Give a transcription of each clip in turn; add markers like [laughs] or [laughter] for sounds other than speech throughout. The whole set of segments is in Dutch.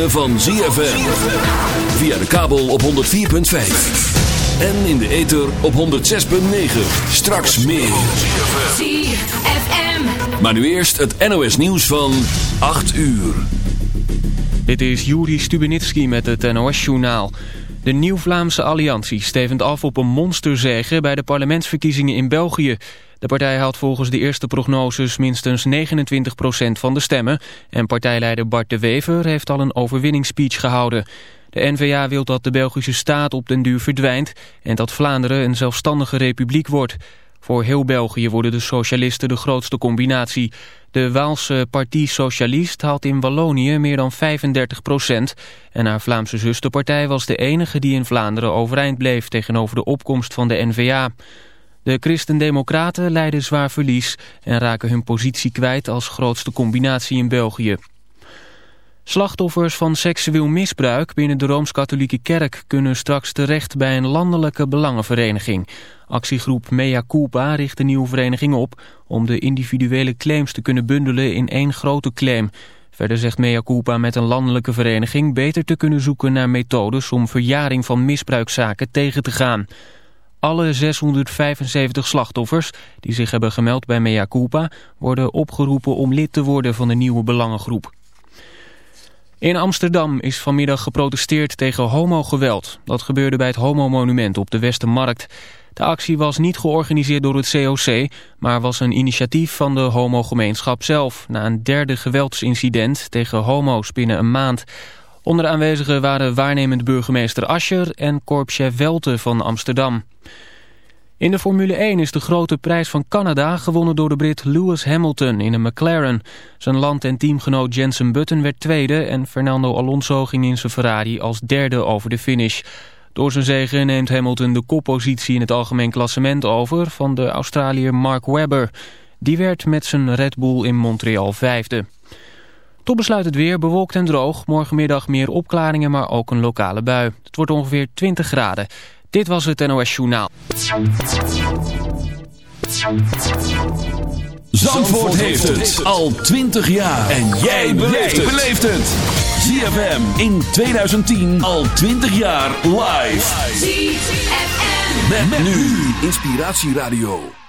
Van ZFM. Via de kabel op 104.5. En in de ether op 106.9. Straks meer. ZFM. Maar nu eerst het NOS nieuws van 8 uur. Dit is Juri Stubenitski met het NOS-journaal. De Nieuw-Vlaamse Alliantie stevend af op een monsterzege bij de parlementsverkiezingen in België... De partij haalt volgens de eerste prognoses minstens 29% van de stemmen... en partijleider Bart de Wever heeft al een overwinningsspeech gehouden. De N-VA wil dat de Belgische staat op den duur verdwijnt... en dat Vlaanderen een zelfstandige republiek wordt... Voor heel België worden de socialisten de grootste combinatie. De Waalse Partie Socialist haalt in Wallonië meer dan 35 procent. En haar Vlaamse zusterpartij was de enige die in Vlaanderen overeind bleef... tegenover de opkomst van de N-VA. De Christen-Democraten leiden zwaar verlies en raken hun positie kwijt als grootste combinatie in België. Slachtoffers van seksueel misbruik binnen de Rooms-Katholieke Kerk kunnen straks terecht bij een landelijke belangenvereniging. Actiegroep Mea Culpa richt de nieuwe vereniging op om de individuele claims te kunnen bundelen in één grote claim. Verder zegt Mea Culpa met een landelijke vereniging beter te kunnen zoeken naar methodes om verjaring van misbruikzaken tegen te gaan. Alle 675 slachtoffers die zich hebben gemeld bij Mea Culpa... worden opgeroepen om lid te worden van de nieuwe belangengroep. In Amsterdam is vanmiddag geprotesteerd tegen homogeweld. Dat gebeurde bij het homomonument op de Westermarkt. De actie was niet georganiseerd door het COC... maar was een initiatief van de homogemeenschap zelf... na een derde geweldsincident tegen homo's binnen een maand... Onder de aanwezigen waren waarnemend burgemeester Ascher en korpschef Welte van Amsterdam. In de Formule 1 is de grote prijs van Canada gewonnen door de Brit Lewis Hamilton in een McLaren. Zijn land- en teamgenoot Jensen Button werd tweede en Fernando Alonso ging in zijn Ferrari als derde over de finish. Door zijn zegen neemt Hamilton de koppositie in het algemeen klassement over van de Australiër Mark Webber. Die werd met zijn Red Bull in Montreal vijfde. Tot besluit het weer, bewolkt en droog. Morgenmiddag meer opklaringen, maar ook een lokale bui. Het wordt ongeveer 20 graden. Dit was het NOS Journaal. Zandvoort heeft het al 20 jaar. En jij beleeft het. ZFM in 2010 al 20 jaar live. ZFM. Met, nu Inspiratieradio.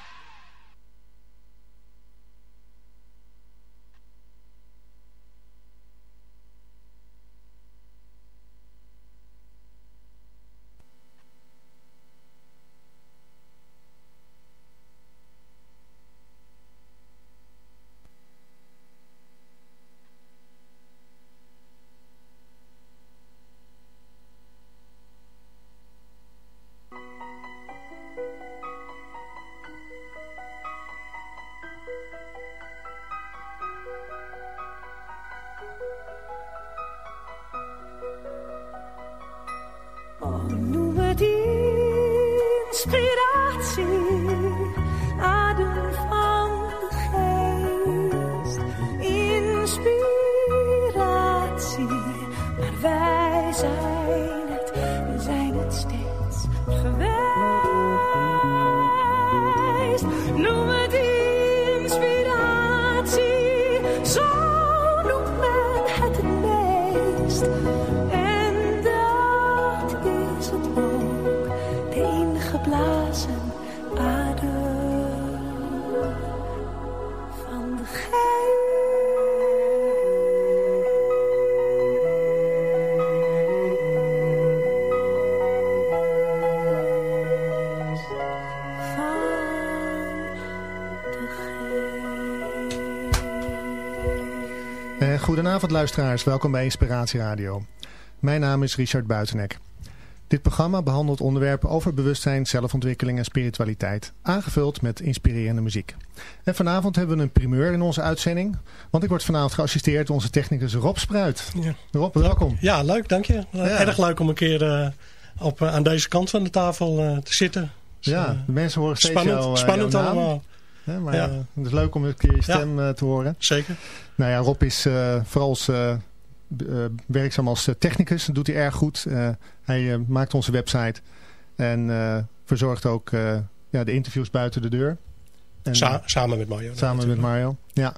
Goedenavond luisteraars, welkom bij Inspiratie Radio. Mijn naam is Richard Buitenek. Dit programma behandelt onderwerpen over bewustzijn, zelfontwikkeling en spiritualiteit, aangevuld met inspirerende muziek. En vanavond hebben we een primeur in onze uitzending, want ik word vanavond geassisteerd door onze technicus Rob Spruit. Ja. Rob, welkom. Ja, leuk, dank je. Erg leuk om een keer uh, op, uh, aan deze kant van de tafel uh, te zitten. Dus, ja, de mensen horen steeds spannend, jouw, spannend jouw allemaal. Ja, maar ja. het is leuk om een keer je stem te horen. Zeker. Nou ja, Rob is vooral als uh, werkzaam als technicus. Dat doet hij erg goed. Uh, hij uh, maakt onze website. En verzorgt ook ja, de interviews buiten de deur. En, Sa samen met Mario. Samen met Mario, ja.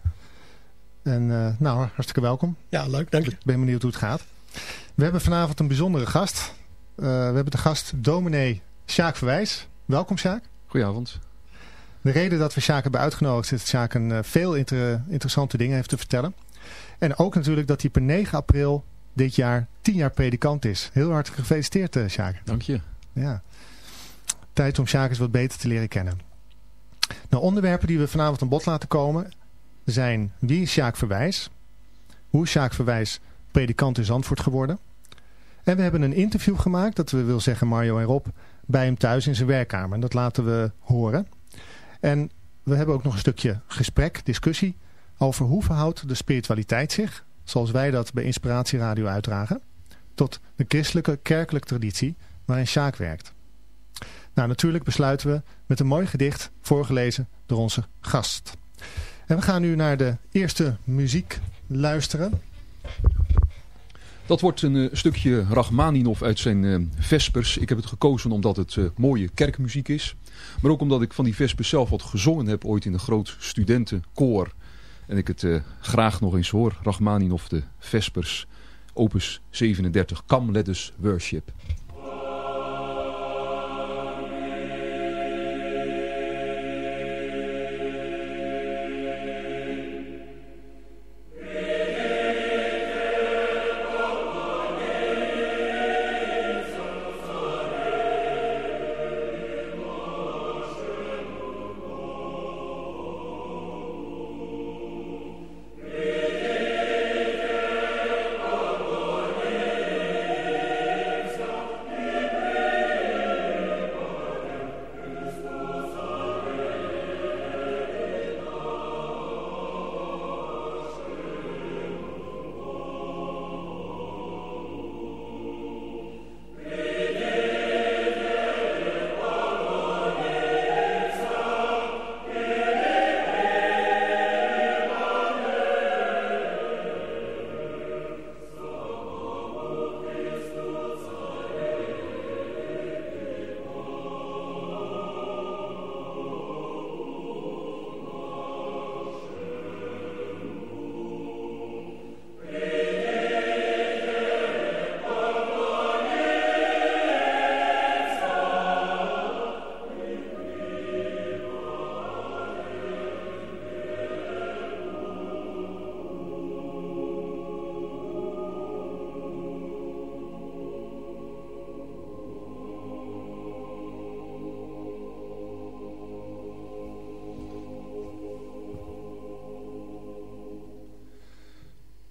En nou, hartstikke welkom. Ja, leuk, dank je. Ik ben benieuwd hoe het gaat. We hebben vanavond een bijzondere gast. we hebben de gast dominee Sjaak Verwijs. Welkom Sjaak. Goedenavond. De reden dat we Sjaak hebben uitgenodigd is dat Sjaak een veel inter interessante dingen heeft te vertellen. En ook natuurlijk dat hij per 9 april dit jaar 10 jaar predikant is. Heel hartelijk gefeliciteerd, uh, Sjaak. Dank je. Ja. Tijd om Sjaak eens wat beter te leren kennen. Nou, onderwerpen die we vanavond aan bod laten komen zijn wie is Sjaak Verwijs? Hoe is Sjaak Verwijs predikant in Zandvoort geworden? En we hebben een interview gemaakt, dat we wil zeggen Mario en Rob, bij hem thuis in zijn werkkamer. En dat laten we horen. En we hebben ook nog een stukje gesprek, discussie over hoe verhoudt de spiritualiteit zich, zoals wij dat bij Inspiratie Radio uitdragen, tot de christelijke kerkelijke traditie waarin Sjaak werkt. Nou, natuurlijk besluiten we met een mooi gedicht voorgelezen door onze gast. En we gaan nu naar de eerste muziek luisteren. Dat wordt een uh, stukje Rachmaninov uit zijn uh, Vespers. Ik heb het gekozen omdat het uh, mooie kerkmuziek is. Maar ook omdat ik van die Vespers zelf wat gezongen heb ooit in een groot studentenkoor en ik het uh, graag nog eens hoor. Rachmaninov de Vespers, opus 37, Come Let Us Worship.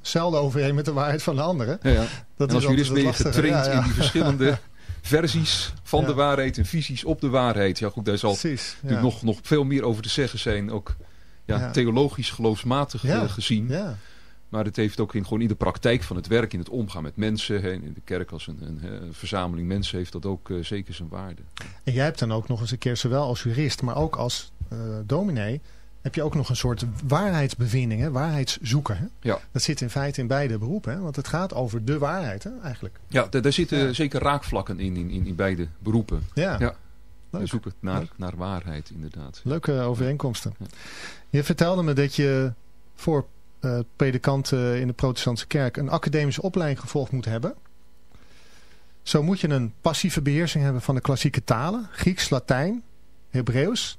zelden overeen met de waarheid van de andere. Ja, ja. Dat en als jurist ben je getraind in die verschillende [laughs] versies van de waarheid en visies op de waarheid. Ja goed, daar zal Precies, natuurlijk nog, nog veel meer over te zeggen zijn. Ook ja, theologisch geloofsmatig ja. gezien. Ja. Maar het heeft ook in, gewoon in de praktijk van het werk, in het omgaan met mensen. Hè, in de kerk als een, een, een, verzameling mensen heeft dat ook uh, zeker zijn waarde. En jij hebt dan ook nog eens een keer, zowel als jurist, maar ook als uh, dominee... heb je ook nog een soort waarheidsbevinding, hè? waarheidszoeker. Hè? Ja. Dat zit in feite in beide beroepen. Hè? Want het gaat over de waarheid hè, eigenlijk. Ja, daar zitten zeker raakvlakken in, in, in, beide beroepen. Ja. zoeken naar, naar waarheid inderdaad. Leuke overeenkomsten. Ja. Je vertelde me dat je voor uh, predikanten in de protestantse kerk een academische opleiding gevolgd moet hebben. Zo moet je een passieve beheersing hebben van de klassieke talen. Grieks, Latijn, Hebreeuws.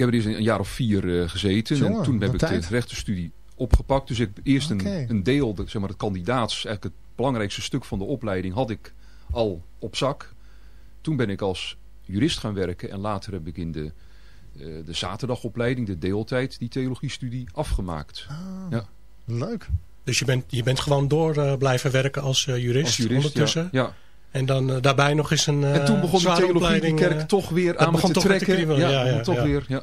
Ik heb er eerst een jaar of vier uh, gezeten. Jongen, en toen heb ik tijd. de rechtenstudie opgepakt. Dus ik heb eerst okay. een, een deel, de, zeg maar het kandidaats, eigenlijk het belangrijkste stuk van de opleiding had ik al op zak. Toen ben ik als jurist gaan werken en later heb ik in de, uh, de zaterdagopleiding, de deeltijd, die theologiestudie afgemaakt. Ah, ja. Leuk. Dus je bent, je bent gewoon door uh, blijven werken als uh, jurist, als jurist ondertussen? Ja, ja. En dan daarbij nog eens een En toen begon de theologie die kerk toch weer aan me te trekken. Te ja, ja, ja, toch weer, ja.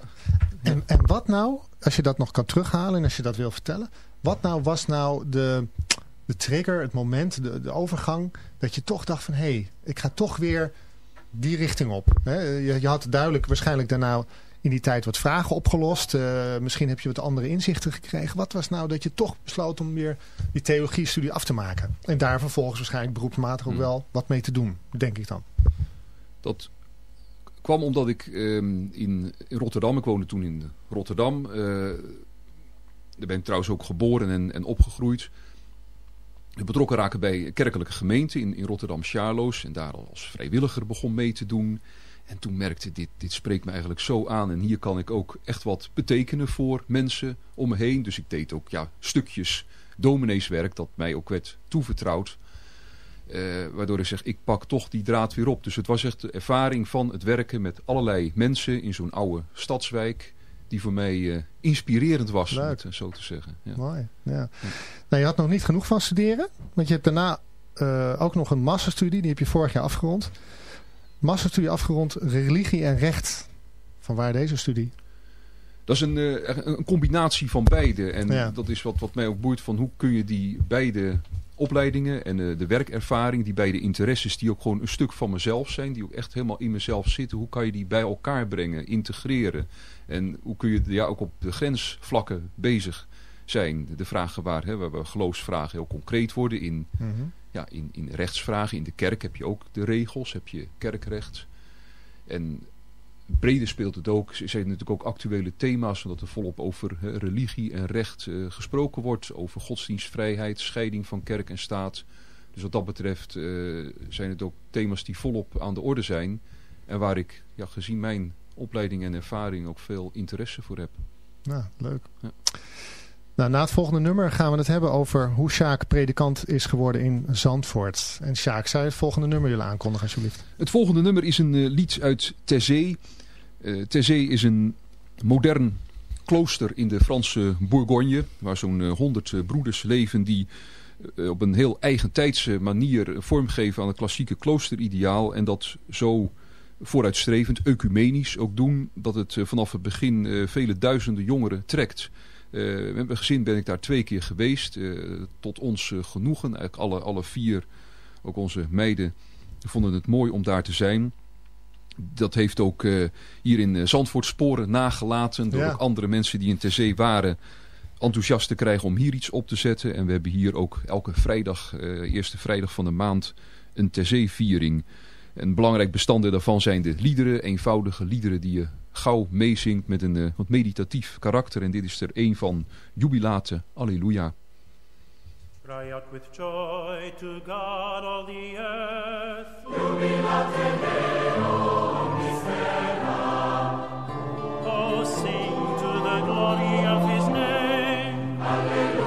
En, en wat nou, als je dat nog kan terughalen en als je dat wil vertellen. Wat nou was nou de, de trigger, het moment, de, de overgang, dat je toch dacht van hé, hey, ik ga toch weer die richting op. Je, je, had duidelijk waarschijnlijk daarna in die tijd wat vragen opgelost. Uh, misschien heb je wat andere inzichten gekregen. Wat was nou dat je toch besloot om weer die theologie-studie af te maken? En daar vervolgens waarschijnlijk beroepsmatig ook hmm. wel wat mee te doen, denk ik dan. Dat kwam omdat ik in, in, Rotterdam, ik woonde toen in Rotterdam. Uh, daar ben ik trouwens ook geboren en, en opgegroeid betrokken raken bij kerkelijke gemeenten in, in Rotterdam-Charloes. En daar als vrijwilliger begon mee te doen. En toen merkte dit, dit spreekt me eigenlijk zo aan. En hier kan ik ook echt wat betekenen voor mensen om me heen. Dus ik deed ook ja, stukjes domineeswerk dat mij ook werd toevertrouwd. Uh, waardoor ik zeg, ik pak toch die draad weer op. Dus het was echt de ervaring van het werken met allerlei mensen in zo'n oude stadswijk die voor mij uh, inspirerend was, om het zo te zeggen. Ja. Mooi, ja. ja. Nou, je had nog niet genoeg van studeren, want je hebt daarna ook nog een masterstudie, die heb je vorig jaar afgerond. Masterstudie afgerond, religie en recht. Van waar deze studie? Dat is een, uh, een combinatie van beide. En ja. dat is wat, wat mij ook boeit van hoe kun je die beide opleidingen en uh, de werkervaring, die beide interesses die ook gewoon een stuk van mezelf zijn, die ook echt helemaal in mezelf zitten, hoe kan je die bij elkaar brengen, integreren? En hoe kun je ja, ook op de grensvlakken bezig zijn de vragen waar, hè, waar we geloofsvragen heel concreet worden. In, Mhm. Ja, in, in rechtsvragen, in de kerk heb je ook de regels, heb je kerkrecht. En breder speelt het ook, er zijn natuurlijk ook actuele thema's, omdat er volop over hè, religie en recht eh, gesproken wordt. Over godsdienstvrijheid, scheiding van kerk en staat. Dus wat dat betreft eh, zijn het ook thema's die volop aan de orde zijn. En waar ik, ja, gezien mijn opleiding en ervaring, ook veel interesse voor heb. Nou, leuk. Ja. Nou, na het volgende nummer gaan we het hebben over hoe Sjaak predikant is geworden in Zandvoort. En Sjaak, zou je het volgende nummer willen aankondigen alsjeblieft? Het volgende nummer is een eh, lied uit Terzee. Uh, is een modern klooster in de Franse Bourgogne. Waar zo'n uh, honderd broeders leven die uh, op een heel eigentijdse manier vormgeven aan het klassieke kloosterideaal. En dat zo vooruitstrevend, ecumenisch ook doen. Dat het uh, vanaf het begin uh, vele duizenden jongeren trekt. Met mijn gezin ben ik daar twee keer geweest. tot ons genoegen. Eigenlijk alle, alle vier, ook onze meiden, vonden het mooi om daar te zijn. Dat heeft ook hier in Zandvoort sporen nagelaten. Door Ja. ook andere mensen die in ter zee waren enthousiast te krijgen om hier iets op te zetten. En we hebben hier ook elke vrijdag, eh, eerste vrijdag van de maand, een ter zee viering. Een belangrijk bestanddeel daarvan zijn de liederen, eenvoudige liederen die je gauw meezingt met een eh, wat meditatief karakter. En dit is er een van Jubilate, Alleluia. Cry out with joy to God all the earth. Oh, sing to the glory of his name. Che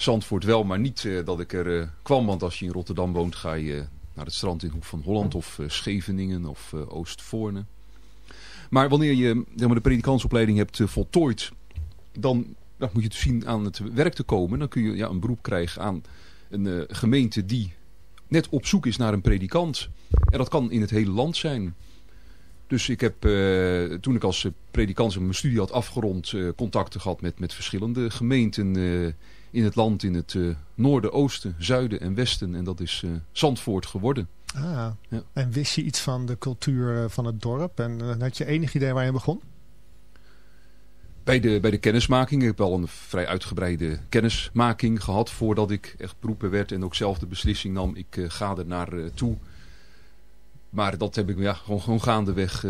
Zandvoort wel, maar niet eh, dat ik er eh, kwam. Want als je in Rotterdam woont, ga je naar het strand in Hoek van Holland of eh, Scheveningen of eh, Oostvoorne. Maar wanneer je zeg maar, de predikantsopleiding hebt eh, voltooid, dan moet je dus zien aan het werk te komen. Dan kun je ja, een beroep krijgen aan een eh, gemeente die net op zoek is naar een predikant. En dat kan in het hele land zijn. Dus ik heb, eh, toen ik als eh, predikant mijn studie had afgerond, eh, contacten gehad met, met verschillende gemeenten eh, in het land. In het eh, noorden, oosten, zuiden en westen. En dat is eh, Zandvoort geworden. Ah, Ja. en wist je iets van de cultuur eh, van het dorp? En had je enig idee waar je begon? Bij de, bij de kennismaking, ik heb al een vrij uitgebreide kennismaking gehad voordat ik echt beroepen werd en ook zelf de beslissing nam, ik ga er naar toe. Maar dat heb ik ja, gewoon, gewoon gaandeweg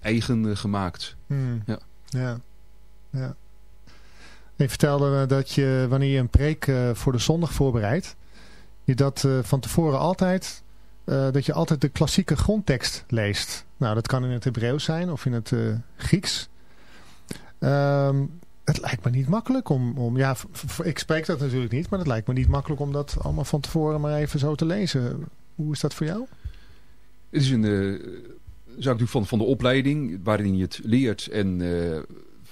eigen gemaakt. Hmm. Ja. ja. ja. Je vertelde me dat je, wanneer je een preek eh, voor de zondag voorbereidt, je dat eh, van tevoren altijd, eh, dat je altijd de klassieke grondtekst leest. Nou, dat kan in het Hebreeuws zijn of in het eh, Grieks. Ehm, het lijkt me niet makkelijk om, om ja, ik spreek dat natuurlijk niet, maar het lijkt me niet makkelijk om dat allemaal van tevoren maar even zo te lezen. Hoe is dat voor jou? Het is een eh, zaak natuurlijk van, van de opleiding waarin je het leert en eh,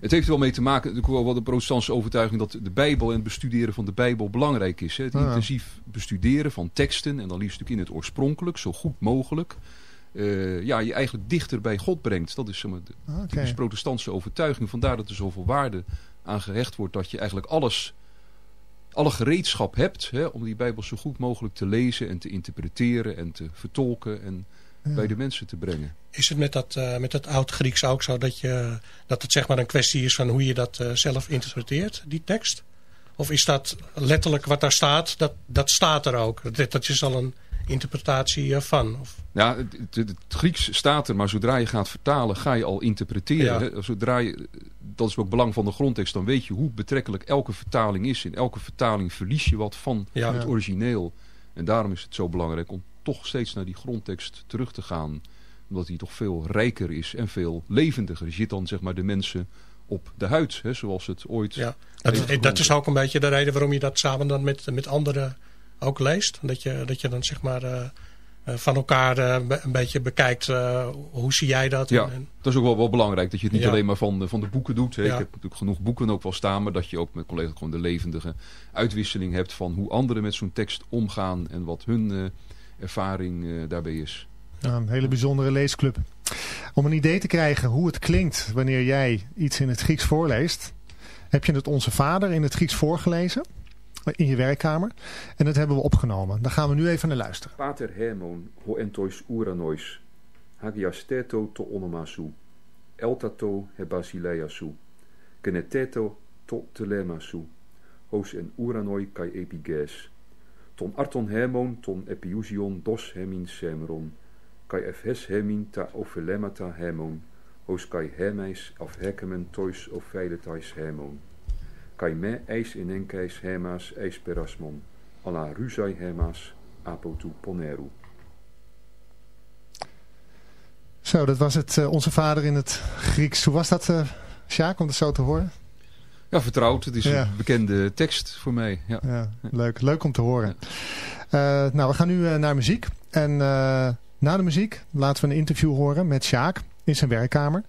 Het heeft er wel mee te maken, natuurlijk wel wat de protestantse overtuiging, dat de Bijbel en het bestuderen van de Bijbel belangrijk is. Hè? Het Ah. intensief bestuderen van teksten en dan liefst natuurlijk in het oorspronkelijk, zo goed mogelijk. eh, ja, je eigenlijk dichter bij God brengt. Dat is zeg maar, de typisch protestantse overtuiging. Vandaar dat er zoveel waarde aan gehecht wordt dat je eigenlijk alles, alle gereedschap hebt hè, om die Bijbel zo goed mogelijk te lezen en te interpreteren en te vertolken en Ja. bij de mensen te brengen. Is het met dat, eh, met dat oud-Grieks ook zo dat, je, dat het zeg maar een kwestie is van hoe je dat eh, zelf interpreteert, die tekst? Of is dat letterlijk wat daar staat, dat, dat staat er ook? Dat, dat is al een interpretatie van? Of, Ja, het, het, het Grieks staat er, maar zodra je gaat vertalen, ga je al interpreteren. Ja. Zodra je, dat is ook belang van de grondtekst, dan weet je hoe betrekkelijk elke vertaling is. In elke vertaling verlies je wat van Ja. het origineel. En daarom is het zo belangrijk om toch steeds naar die grondtekst terug te gaan. Omdat die toch veel rijker is en veel levendiger. Je zit dan zeg maar de mensen op de huid, hè, zoals het ooit... ja. dat, dat is ook een beetje de reden waarom je dat samen dan met, met anderen ook leest. Dat je, dat je dan zeg maar eh, eh, van elkaar eh, een beetje bekijkt, hoe zie jij dat? Ja, En- dat is ook wel, wel belangrijk. Dat je het niet Ja. alleen maar van de, van de boeken doet. Hè. Ja. Ik heb natuurlijk genoeg boeken ook wel staan. Maar dat je ook met collega's gewoon de levendige uitwisseling hebt van hoe anderen met zo'n tekst omgaan. En wat hun ervaring eh, daarbij is. Ja, een hele bijzondere leesclub. Om een idee te krijgen hoe het klinkt wanneer jij iets in het Grieks voorleest, heb je het Onze Vader in het Grieks voorgelezen in je werkkamer. En dat hebben we opgenomen. Daar gaan we nu even naar luisteren. Pater Hermon ho entois uranois. Hagiasteto to onomasu. Eltato he basileiasu. Geneteto to telemasu. Hos en uranoi kai epiges. Ton arton hermon ton epiusion dos hemin semeron. Kai efhes hemin ta ophelemata hermon. Hos kai hermeis af hekemen tois of veiletais hermon. Kai me eis in enkais hermas eis perasmon. Alla rusai hermas apotu poneru. Zo, dat was het eh, Onze Vader in het Grieks. Hoe was dat, eh Sjaak, om dat zo te horen? Ja, vertrouwd. Het is Ja. een bekende tekst voor mij. Ja. Ja, leuk. Leuk om te horen. Eh, nou, we gaan nu eh, naar muziek. En eh, na de muziek laten we een interview horen met Sjaak in zijn werkkamer.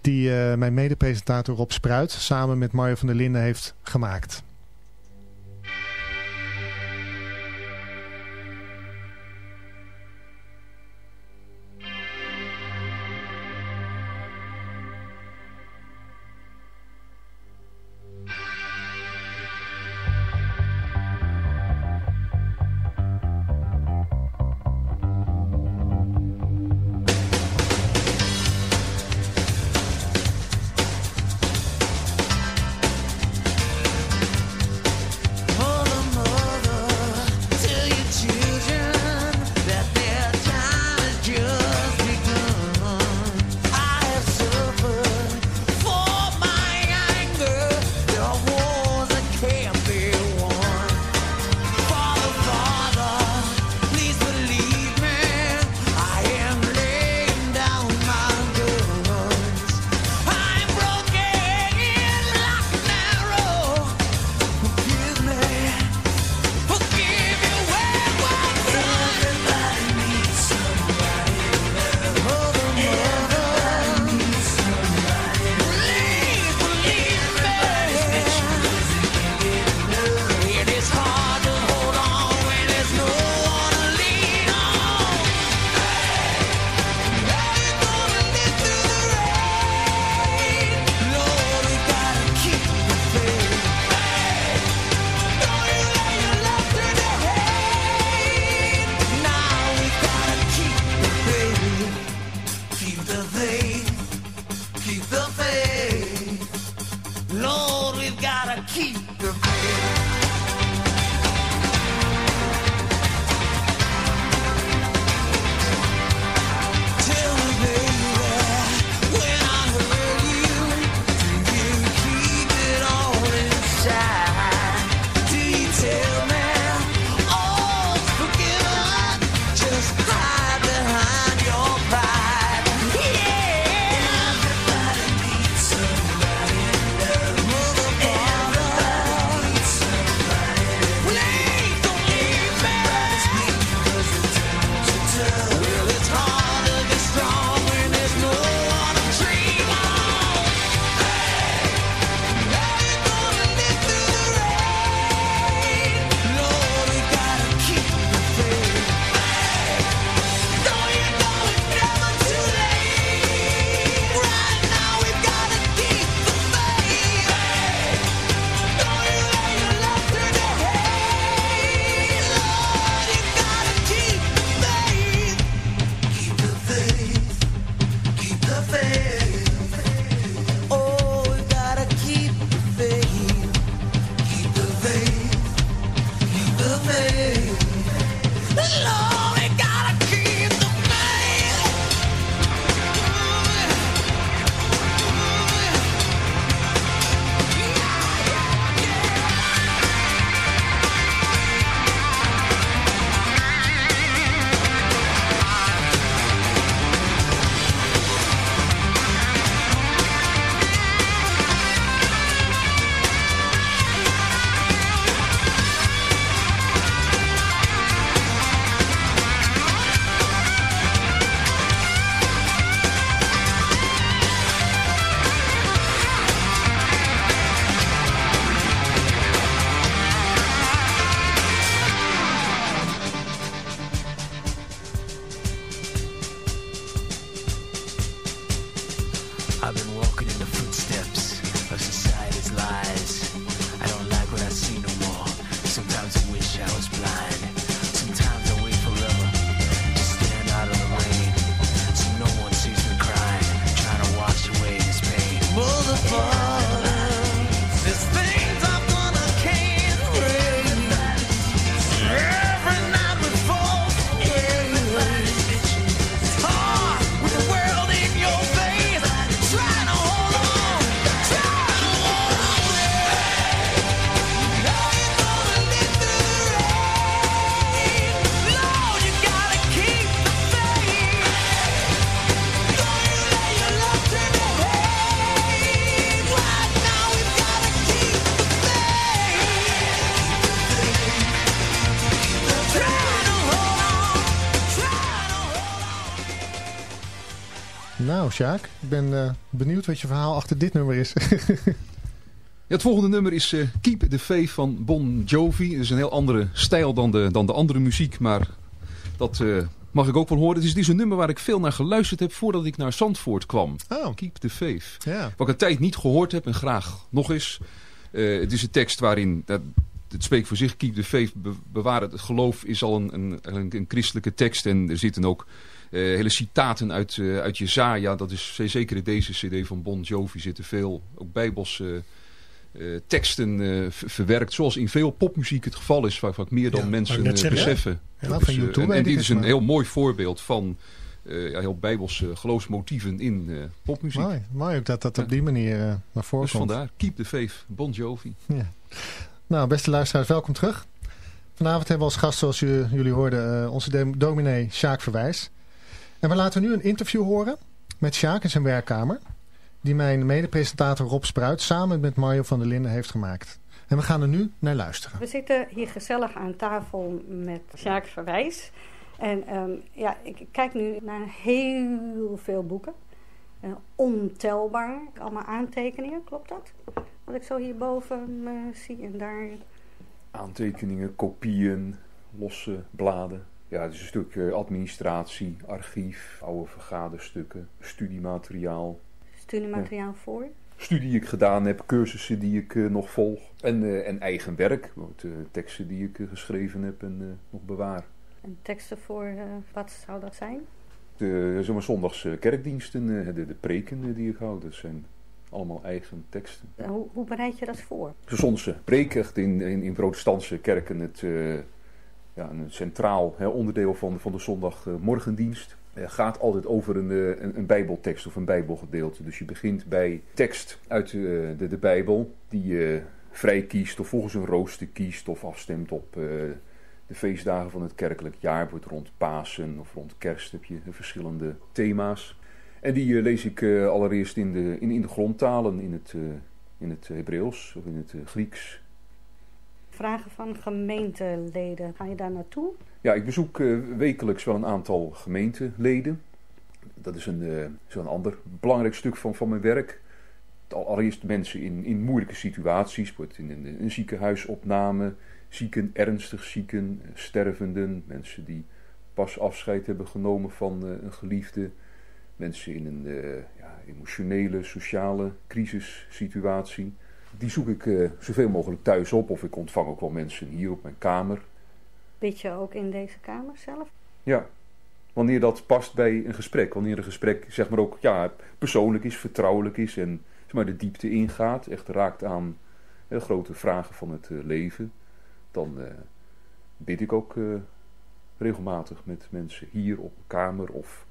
Die mijn medepresentator Rob Spruit samen met Mario van der Linden heeft gemaakt. Nou, Sjaak, ik ben eh, benieuwd wat je verhaal achter dit nummer is. [laughs] Ja, het volgende nummer is eh, Keep the Faith van Bon Jovi. Het is een heel andere stijl dan de, dan de andere muziek, maar dat eh, mag ik ook wel horen. Het is, het is een nummer waar ik veel naar geluisterd heb voordat ik naar Zandvoort kwam. Oh, Keep the Faith. ja. Wat ik een tijd niet gehoord heb en graag nog eens. Het is een tekst waarin, dat, het spreekt voor zich, Keep the Faith, be- bewaar het geloof is al een, een, een, een christelijke tekst. En er zitten ook eh, hele citaten uit, eh uit Jezaja. Dat is zeker in deze cd van Bon Jovi zitten veel, ook bijbelse eh, teksten ver- verwerkt. Zoals in veel popmuziek het geval is, waar vaak meer dan Ja, mensen zeggen, beseffen. Van Dus, U2 en, dit is een maar- heel mooi voorbeeld van ja, heel bijbelse geloofsmotieven in popmuziek. Mooi, mooi ook dat dat op die manier naar voren Dus komt. vandaar, Keep the Faith, Bon Jovi. Ja. Nou, beste luisteraars, welkom terug. Vanavond hebben we als gast, zoals jullie hoorden, onze dom- dominee Sjaak Verwijs. En we laten nu een interview horen met Sjaak in zijn werkkamer. Die mijn mede-presentator Rob Spruit samen met Mario van der Linden heeft gemaakt. En we gaan er nu naar luisteren. We zitten hier gezellig aan tafel met Sjaak Verwijs. En ehm, ja, ik kijk nu naar heel veel boeken. Eh, ontelbaar. Allemaal aantekeningen, klopt dat? Wat ik zo hierboven eh, zie en daar. Aantekeningen, kopieën, losse bladen. Ja, het is een stuk eh, administratie, archief, oude vergaderstukken, studiemateriaal. Studiemateriaal voor. Studie die ik gedaan heb, cursussen die ik eh, nog volg. En, eh, en eigen werk, teksten die ik geschreven heb en nog bewaar. En teksten voor, wat zou dat zijn? De zeg maar, zondags kerkdiensten, de, de preken die ik hou, dat zijn Allemaal eigen teksten. Hoe, hoe bereid je dat voor? De Zonse preek echt in, in, in protestantse kerken het, ja, een centraal hè, onderdeel van, van de zondagmorgendienst. Gaat altijd over een, eh, een, een bijbeltekst of een bijbelgedeelte. Dus je begint bij tekst uit eh, de, de bijbel die je vrij kiest of volgens een rooster kiest of afstemt op eh, de feestdagen van het kerkelijk jaar. Wordt rond Pasen of rond kerst heb je verschillende thema's. En die lees ik allereerst in de, in, in de grondtalen, in het, in het Hebreeuws of in het Grieks. Vragen van gemeenteleden. Ga je daar naartoe? Ja, ik bezoek eh, wekelijks wel een aantal gemeenteleden. Dat is een, een ander belangrijk stuk van, van mijn werk. Al- Allereerst mensen in, in moeilijke situaties, in een, ziekenhuisopname, zieken, ernstig zieken, stervenden, mensen die pas afscheid hebben genomen van eh, een geliefde, mensen in een ja, emotionele, sociale crisissituatie. Die zoek ik eh, zoveel mogelijk thuis op of ik ontvang ook wel mensen hier op mijn kamer. Bid je ook in deze kamer zelf? Ja, wanneer dat past bij een gesprek. Wanneer een gesprek zeg maar ook ja, persoonlijk is, vertrouwelijk is en zeg maar, de diepte ingaat. Echt raakt aan hè, grote vragen van het eh, leven. Dan eh, bid ik ook eh, regelmatig met mensen hier op een kamer of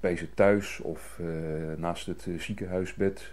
bij ze thuis of eh, naast het eh, ziekenhuisbed.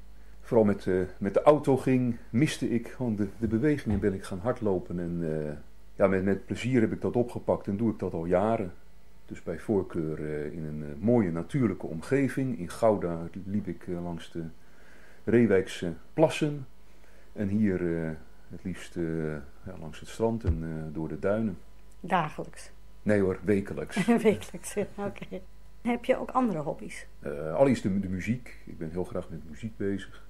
vooral met, eh, met de auto ging, miste ik gewoon de, de beweging en ben ik gaan hardlopen. En eh, ja, met, met plezier heb ik dat opgepakt en doe ik dat al jaren. Dus bij voorkeur eh, in een mooie natuurlijke omgeving. In Gouda liep ik langs de Reewijkse plassen. En hier het liefst ja, langs het strand en door de duinen. Dagelijks. Nee hoor, wekelijks. [laughs] Wekelijks, oké. Heb je ook andere hobby's? Allereerst de, de muziek. Ik ben heel graag met muziek bezig.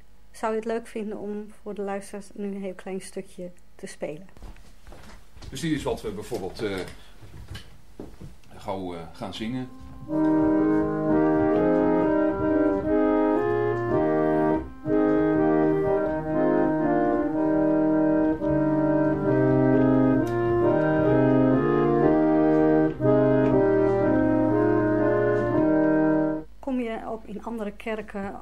Zou je het leuk vinden om voor de luisteraars nu een heel klein stukje te spelen? Dus dit is wat we bijvoorbeeld eh, gauw eh, gaan zingen. Kom je ook in andere kerken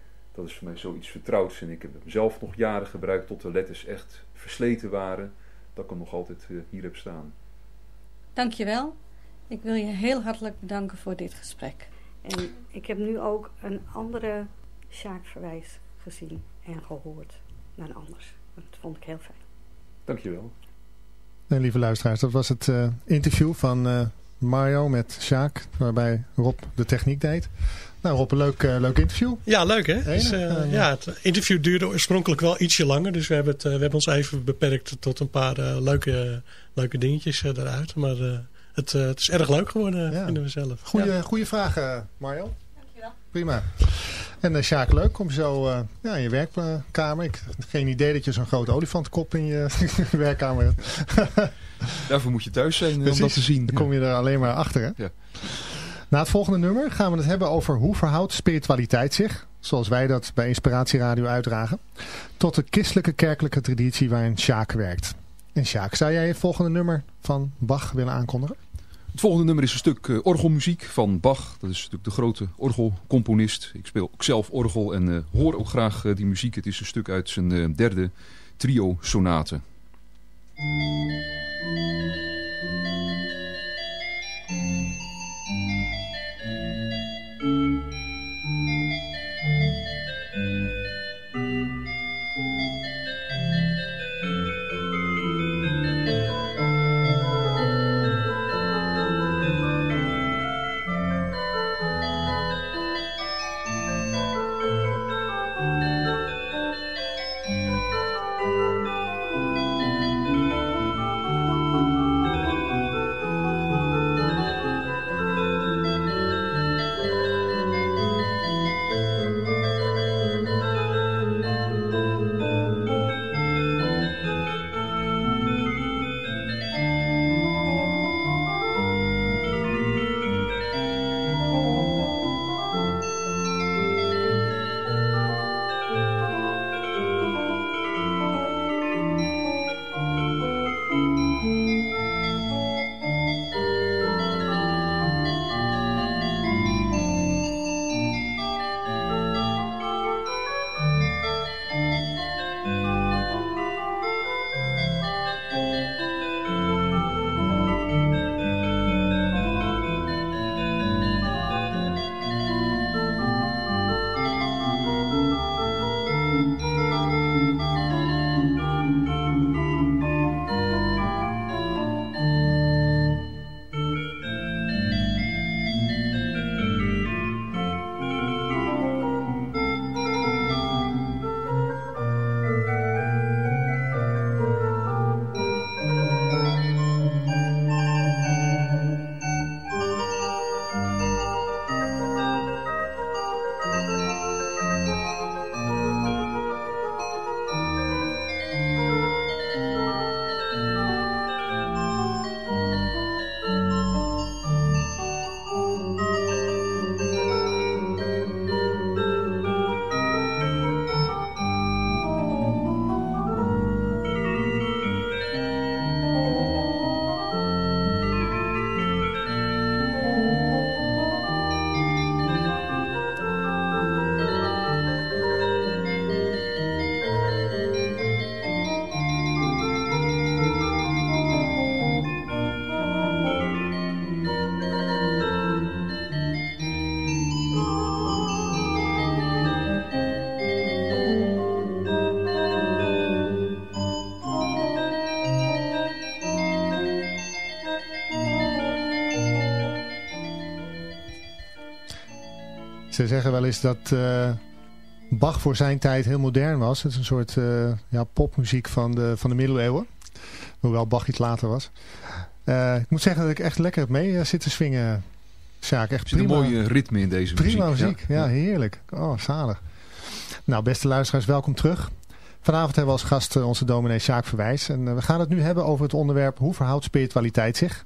dat is voor mij zoiets vertrouwds. En ik heb hem zelf nog jaren gebruikt tot de letters echt versleten waren. Dat ik hem nog altijd eh, hier heb staan. Dankjewel. Ik wil je heel hartelijk bedanken voor dit gesprek. En ik heb nu ook een andere Sjaak Verwijs gezien en gehoord dan anders. Dat vond ik heel fijn. Dankjewel. En lieve luisteraars, dat was het eh, interview van eh, Mario met Sjaak, waarbij Rob de techniek deed. Nou Rob, een leuk, eh, leuk interview. Ja, leuk hè? Dus, eh, eh, ja, het interview duurde oorspronkelijk wel ietsje langer. Dus we hebben, het, eh, we hebben ons even beperkt tot een paar leuke, leuke dingetjes eruit. Maar eh, het, het is erg leuk geworden, Ja. vinden we zelf. Goeie, Ja. goeie vraag eh, Mario. Prima. En uh, Sjaak, leuk om zo eh, ja, in je werkkamer. Ik had geen idee dat je zo'n grote olifantkop in je [laughs] werkkamer hebt. Daarvoor moet je thuis zijn om dat te zien. Dan kom je er alleen maar achter. Hè? Ja. Na het volgende nummer gaan we het hebben over hoe verhoudt spiritualiteit zich, zoals wij dat bij Inspiratieradio uitdragen, tot de christelijke kerkelijke traditie waarin Sjaak werkt. En Sjaak, zou jij het volgende nummer van Bach willen aankondigen? Het volgende nummer is een stuk eh, orgelmuziek van Bach. Dat is natuurlijk de grote orgelcomponist. Ik speel ook zelf orgel en eh, hoor ook graag eh, die muziek. Het is een stuk uit zijn derde trio-sonate. Ze zeggen wel eens dat eh, Bach voor zijn tijd heel modern was. Het is een soort eh, ja, popmuziek van de, van de middeleeuwen. Hoewel Bach iets later was. Eh, ik moet zeggen dat ik echt lekker heb mee eh, zitten swingen. Sjaak, echt Er zit een prima. mooie ritme in deze Prima muziek. muziek, ja, heerlijk. Oh, zalig. Nou, beste luisteraars, welkom terug. Vanavond hebben we als gast onze dominee Sjaak Verwijs. En we gaan het nu hebben over het onderwerp hoe verhoudt spiritualiteit zich?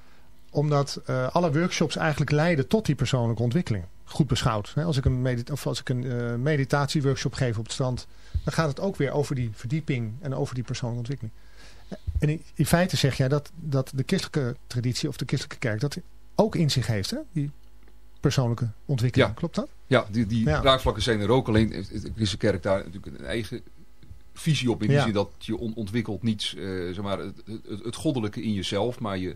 Omdat eh, alle workshops eigenlijk leiden tot die persoonlijke ontwikkeling. Goed beschouwd. Hè? Als ik een, medit of als ik een eh, meditatieworkshop geef op het strand, dan gaat het ook weer over die verdieping en over die persoonlijke ontwikkeling. En in, in feite zeg jij dat, dat de christelijke traditie of de christelijke kerk dat ook in zich heeft, hè? die persoonlijke ontwikkeling. Ja. Klopt dat? Ja, die, die Ja. zijn er ook. Alleen de christelijke kerk daar natuurlijk een eigen visie op. In die Ja. zin dat je on- ontwikkelt niet eh, zeg maar, het, het, het goddelijke in jezelf. Maar je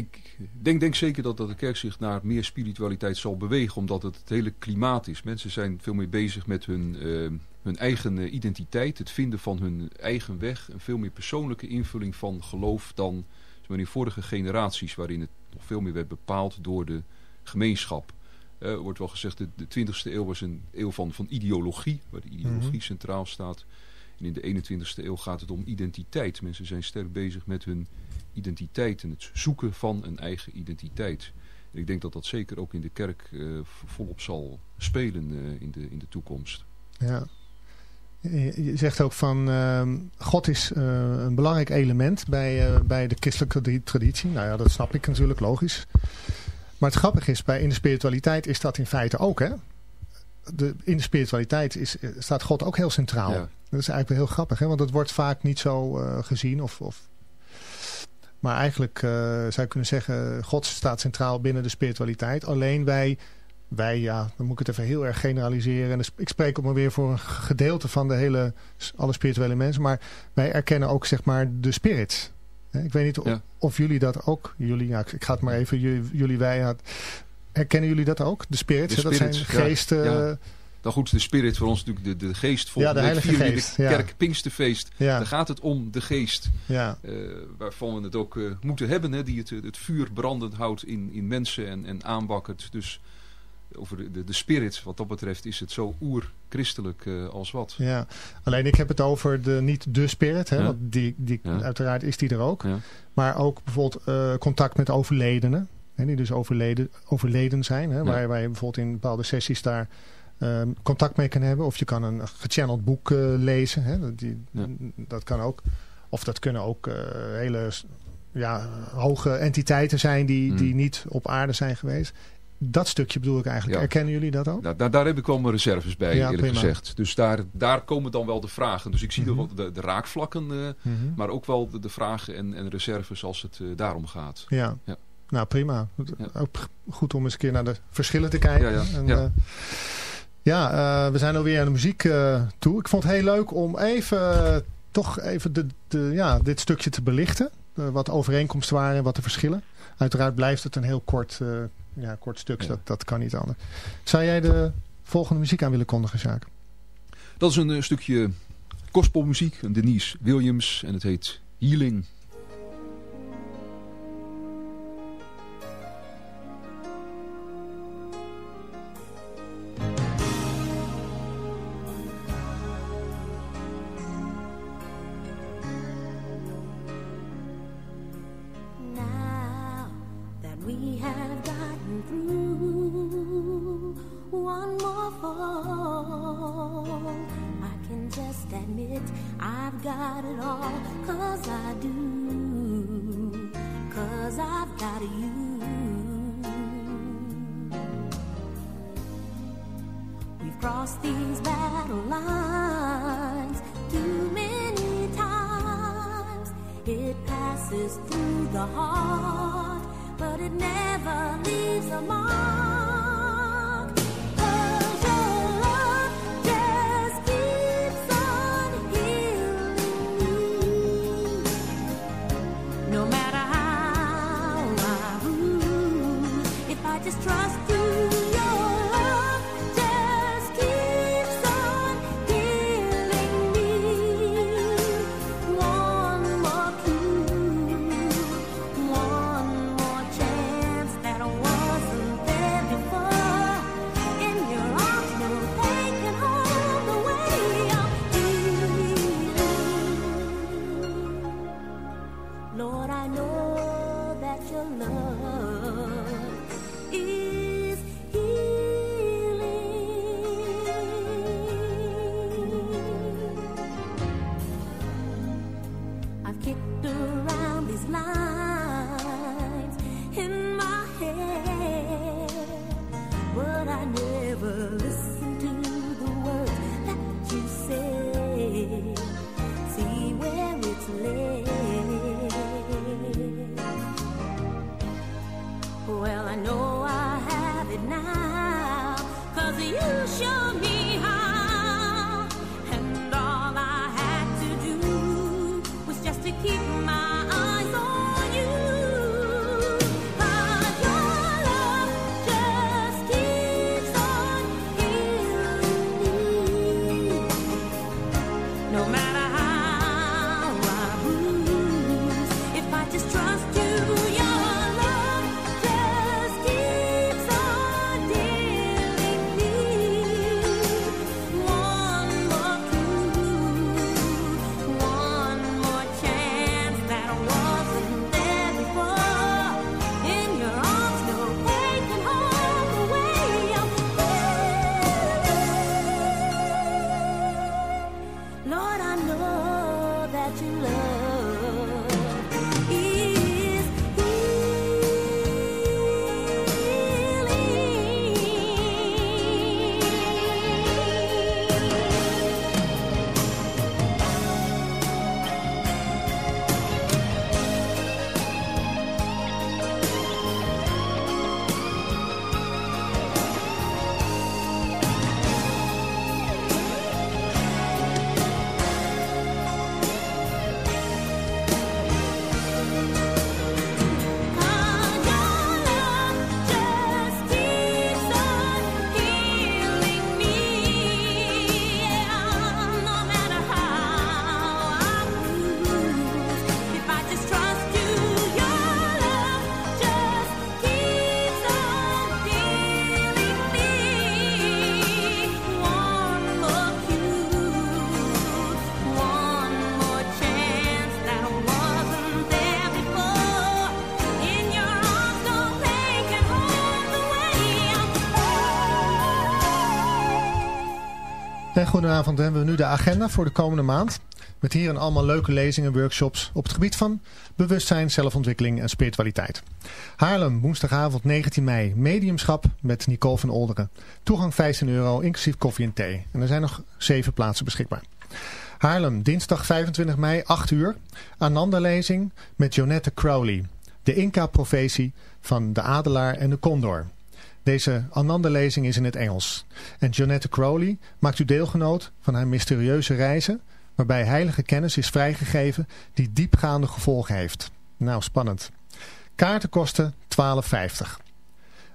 Ik denk, denk zeker dat, dat de kerk zich naar meer spiritualiteit zal bewegen, omdat het het hele klimaat is. Mensen zijn veel meer bezig met hun, eh, hun eigen eh, identiteit, het vinden van hun eigen weg. Een veel meer persoonlijke invulling van geloof dan in vorige generaties, waarin het nog veel meer werd bepaald door de gemeenschap. Eh, Er wordt wel gezegd, de, de 20e eeuw was een eeuw van, van ideologie, waar de ideologie Mhm. centraal staat. En in de 21e eeuw gaat het om identiteit. Mensen zijn sterk bezig met hun identiteit en het zoeken van een eigen identiteit. En ik denk dat dat zeker ook in de kerk eh, volop zal spelen eh, in, de, in de toekomst. Ja. Je zegt ook van ehm, God is eh, een belangrijk element bij, bij de christelijke tradi- traditie. Nou ja, dat snap ik natuurlijk, logisch. Maar het grappige is, bij, in de spiritualiteit is dat in feite ook. Hè? De, in de spiritualiteit is, staat God ook heel centraal. Ja. Dat is eigenlijk wel heel grappig, hè? want dat wordt vaak niet zo gezien. Of, of... Maar eigenlijk eh, zou je kunnen zeggen, God staat centraal binnen de spiritualiteit. Alleen wij wij, ja, dan moet ik het even heel erg generaliseren. En ik spreek ook maar weer voor een gedeelte van de hele, alle spirituele mensen. Maar wij erkennen ook, zeg maar, de spirit. Ik weet niet of, Ja. of jullie dat ook, jullie, ja, ik ga het maar even, jullie, wij, herkennen jullie dat ook? De spirits, De hè, dat zijn spirits, geesten. Ja. Dan goed, de spirit voor ons natuurlijk de, de geest. Ja, de week Heilige vieren Geest, de ja. kerk Pinksterfeest. Ja. Daar gaat het om de geest. Ja, eh, waarvan we het ook eh, moeten hebben. Hè, die het, het vuur brandend houdt in, in mensen en, en aanwakkert. Dus over de, de, de spirit wat dat betreft is het zo oer-christelijk eh, als wat. ja. Alleen ik heb het over de, niet de spirit, hè, Ja. want die, die, Ja. uiteraard is die er ook. Ja. Maar ook bijvoorbeeld contact met overledenen. Hè, die dus overleden, overleden zijn. Hè, waar, waar je bijvoorbeeld in bepaalde sessies daar ehm, contact mee kan hebben. Of je kan een gechanneld boek eh, lezen. Hè, dat die, Ja. Dat kan ook. Of dat kunnen ook eh, hele ja, hoge entiteiten zijn die, Mm. die niet op aarde zijn geweest. Dat stukje bedoel ik eigenlijk. Ja. Erkennen jullie dat ook? Nou, daar, daar heb ik wel mijn reserves bij, Ja, eerlijk prima. gezegd. Dus daar, daar komen dan wel de vragen. Dus ik zie wel de, de raakvlakken, eh, Mhm. maar ook wel de, de vragen en, en reserves als het eh, daarom gaat. Ja. Ja. Nou, prima. Ook goed om eens een keer naar de verschillen te kijken. En. Ja, eh, we zijn alweer aan de muziek eh, toe. Ik vond het heel leuk om even, eh, toch even de, de, ja, dit stukje te belichten. Wat overeenkomsten waren en wat de verschillen. Uiteraard blijft het een heel kort, ja, kort stuk. Ja. Dat, dat kan niet anders. Zou jij de volgende muziek aan willen kondigen, Sjaak? Dat is een stukje gospelmuziek, een Denise Williams, en het heet Healing. It all. Cause I do. Cause I've got you. We've crossed these battle lines too many times. It passes through the heart, but it never leaves a mark. En goedenavond, dan hebben we nu de agenda voor de komende maand. Met hierin allemaal leuke lezingen en workshops op het gebied van bewustzijn, zelfontwikkeling en spiritualiteit. Haarlem, woensdagavond 19 mei, mediumschap met Nicole van Olderen. Toegang 15 euro, inclusief koffie en thee. En er zijn nog 7 plaatsen beschikbaar. Haarlem, dinsdag 25 mei, 8 uur. Ananda-lezing met Jonette Crowley. De Inca-profetie van de adelaar en de condor. Deze Ananda-lezing is in het Engels. En Jonette Crowley maakt u deelgenoot van haar mysterieuze reizen... waarbij heilige kennis is vrijgegeven die diepgaande gevolgen heeft. Nou, spannend. Kaarten kosten 12,50.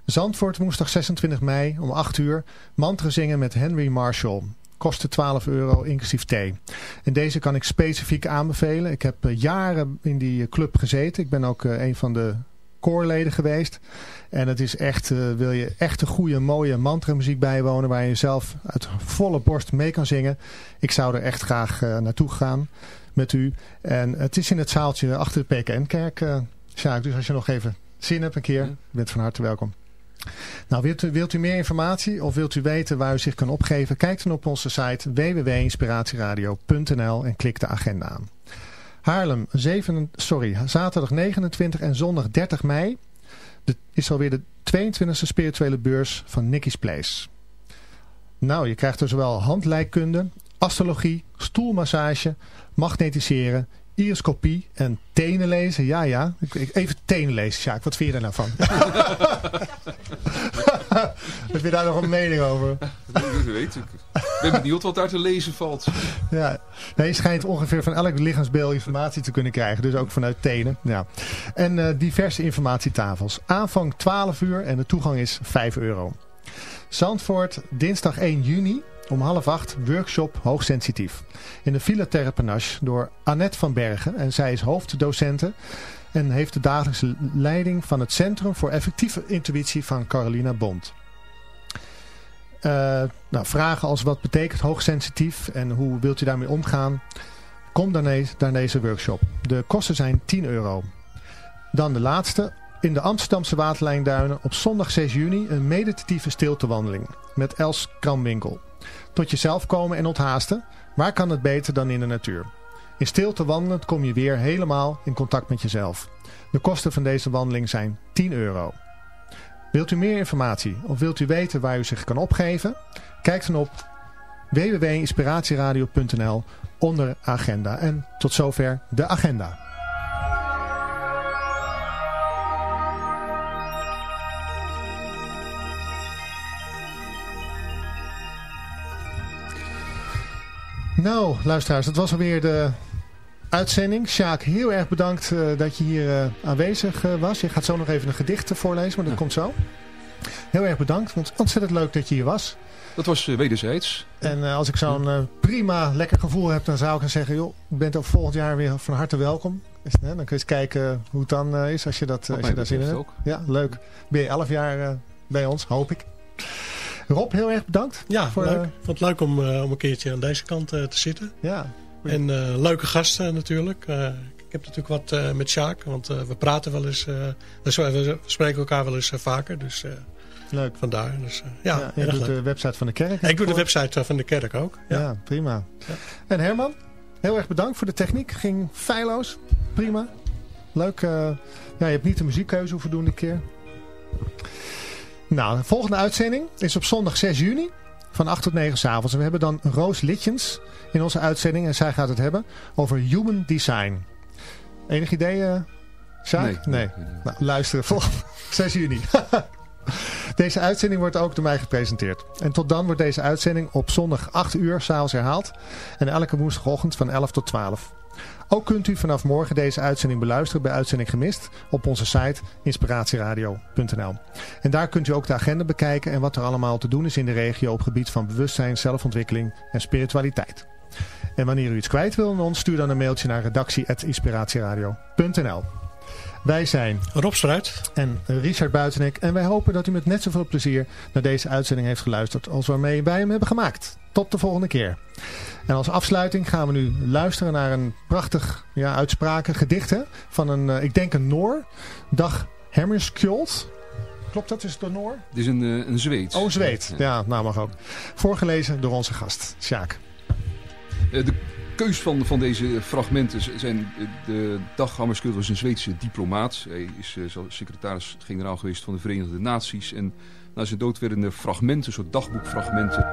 Zandvoort woensdag 26 mei om 8 uur. Mantra zingen met Henry Marshall. Kosten 12 euro inclusief thee. En deze kan ik specifiek aanbevelen. Ik heb eh, jaren in die eh, club gezeten. Ik ben ook eh, een van de koorleden geweest. En het is echt, eh, wil je echt een goede, mooie mantramuziek bijwonen... waar je zelf uit volle borst mee kan zingen. Ik zou er echt graag eh, naartoe gaan met u. En het is in het zaaltje achter de PKN-kerk, eh Sjaak. Dus als je nog even zin hebt een keer, bent van harte welkom. Nou, wilt u, wilt u meer informatie of wilt u weten waar u zich kan opgeven? Kijk dan op onze site www.inspiratieradio.nl en klik de agenda aan. Haarlem, 7, sorry, zaterdag 29 en zondag 30 mei de, is alweer de 22e spirituele beurs van Nicky's Place. Nou, je krijgt er zowel handlijkkunde, astrologie, stoelmassage, magnetiseren, iriscopie en tenen lezen. Ja, ja. Even tenen lezen, Sjaak. Wat vind je daar nou van? [laughs] Heb je daar nog een mening over? Wie weet. Ik ben benieuwd wat daar te lezen valt. Ja, je schijnt ongeveer van elk lichaamsbeeld informatie te kunnen krijgen. Dus ook vanuit tenen. Ja. En eh, diverse informatietafels. Aanvang 12 uur en de toegang is 5 euro. Zandvoort, dinsdag 1 juni om half acht, workshop hoogsensitief. In de Villa Terre Panache door Annette van Bergen. En zij is hoofddocente en heeft de dagelijkse leiding van het Centrum voor Effectieve Intuïtie van Carolina Bond. Eh, nou, vragen als wat betekent hoogsensitief en hoe wilt u daarmee omgaan? Kom dan eens naar deze workshop. De kosten zijn 10 euro. Dan de laatste. In de Amsterdamse Waterlijnduinen op zondag 6 juni een meditatieve stiltewandeling met Els Kramwinkel. Tot jezelf komen en onthaasten. Waar kan het beter dan in de natuur? In stilte wandelend kom je weer helemaal in contact met jezelf. De kosten van deze wandeling zijn 10 euro. Wilt u meer informatie of wilt u weten waar u zich kan opgeven? Kijk dan op www.inspiratieradio.nl onder agenda. En tot zover de agenda. Nou, luisteraars, dat was alweer de uitzending. Sjaak, heel erg bedankt eh, dat je hier eh, aanwezig eh, was. Je gaat zo nog even een gedicht voorlezen, maar dat komt zo. Heel erg bedankt, want ontzettend leuk dat je hier was. Dat was eh, wederzijds. En eh, als ik zo'n eh, prima, lekker gevoel heb, dan zou ik gaan zeggen... joh, je bent ook volgend jaar weer van harte welkom. Dus, hè, dan kun je eens kijken hoe het dan eh, is als je, dat, Wat als je daar zin in hebt. Ja, leuk. Ben je elf jaar bij ons, hoop ik. Rob, heel erg bedankt. Ja, Voor, leuk. Ik vond het leuk om, eh, om een keertje aan deze kant eh, te zitten. Ja. En eh, leuke gasten natuurlijk. Eh, ik heb natuurlijk wat eh, met Sjaak, want we praten wel eens. we spreken elkaar wel eens vaker. Dus Leuk. vandaar. Dus, ja, Ja, je doet leuk. de website van de kerk. ik doe de website van de kerk ook. Ja, Ja. prima. En Herman, heel erg bedankt voor de techniek. Ging feilloos. Prima. Leuk. ja, je hebt niet de muziekkeuze hoeven doen dit keer. Nou, de volgende uitzending is op zondag 6 juni van 8 tot 9 s avonds. En we hebben dan Roos Litjens in onze uitzending. En zij gaat het hebben over human design. Enig idee, eh? Nee, nee. nee, nee. Nou, luisteren. Volgende 6 juni. Deze uitzending wordt ook door mij gepresenteerd. En tot dan wordt deze uitzending op zondag 8 uur s'avonds herhaald. En elke woensdagochtend van 11 tot 12. Ook kunt u vanaf morgen deze uitzending beluisteren bij Uitzending Gemist op onze site inspiratieradio.nl. En daar kunt u ook de agenda bekijken en wat er allemaal te doen is in de regio op gebied van bewustzijn, zelfontwikkeling en spiritualiteit. En wanneer u iets kwijt wil aan ons, stuur dan een mailtje naar redactie.inspiratieradio.nl. Wij zijn Rob Struit. en Richard Buitenek. En wij hopen dat u met net zoveel plezier naar deze uitzending heeft geluisterd als waarmee wij hem hebben gemaakt. Tot de volgende keer. En als afsluiting gaan we nu luisteren naar een prachtig ja, uitspraken gedicht van een, eh, ik denk een Noor, Dag Hammarskjöld. klopt dat? Is het door Noor? Het is een, eh, een Zweed. Oh, Zweed. Ja, nou mag ook. Voorgelezen door onze gast, Sjaak. Eh, de keus van, van deze fragmenten zijn... De Dag Hammarskjöld was een Zweedse diplomaat. Hij is secretaris-generaal geweest van de Verenigde Naties. En na zijn dood werden er fragmenten, soort dagboekfragmenten...